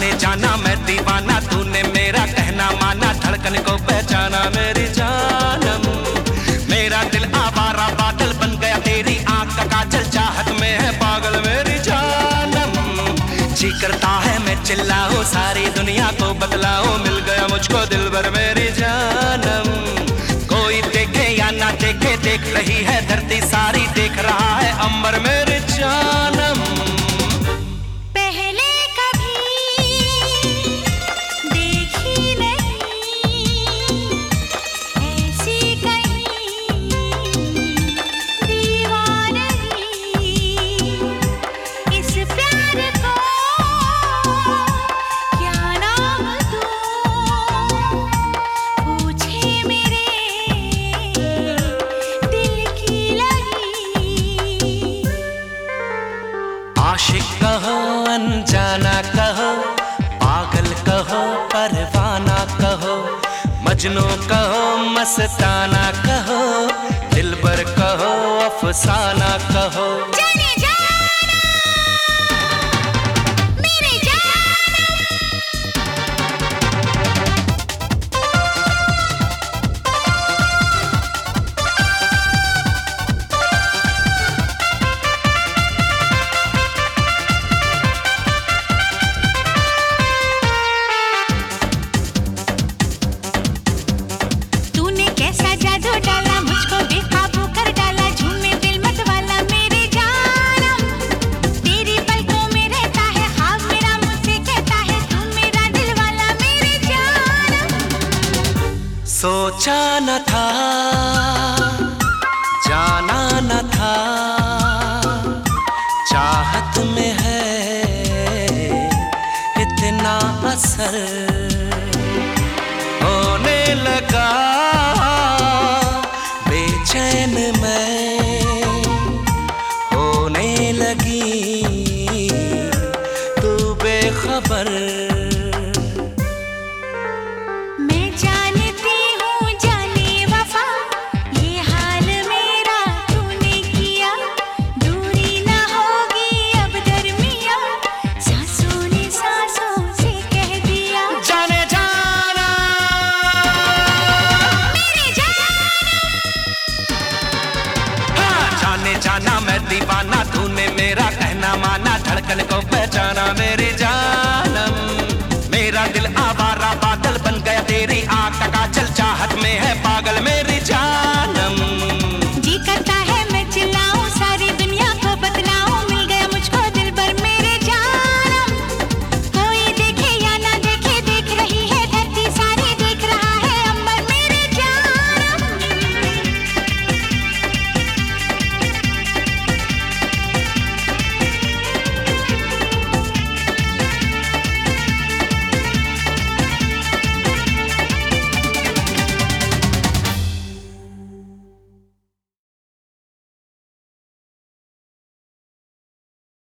जाने जाना, मैं दीवाना, तूने मेरा कहना माना, धड़कन को पहचाना मेरी जानम मेरा दिल आवारा बादल बन गया, तेरी आँख का काजल चाहत में है पागल मेरी जानम जी करता है, मैं चिल्लाओ सारी दुनिया को बदलाओ मिल गया मुझको दिल भर मेरी जानम कोई देखे या ना देखे, देख रही है धरती, सारी देख रहा है अंबर में आशिक कहो, अनजाना कहो, पागल कहो, परवाना कहो, मजनू कहो, मस्ताना कहो, दिलबर कहो, अफसाना कहो। सोचा न था, जाना न था, चाहत में है इतना असर। होने लगा बेचैन मैं, होने लगी तू बेखबर। जाना मैं दीवाना, तूने मेरा कहना माना, धड़कन को पहचाना मेरे जानम। मेरा दिल आवारा पागल बन गया, तेरी आँख का चल चाहत में है पागल, मेरी